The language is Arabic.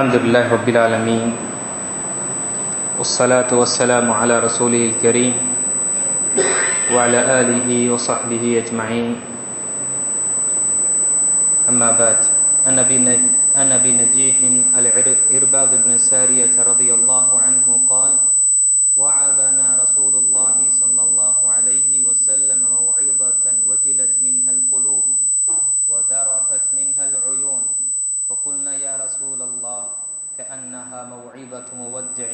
الحمد لله رب العالمين والصلاة والسلام على رسوله الكريم وعلى آله وصحبه أجمعين عيبة مودع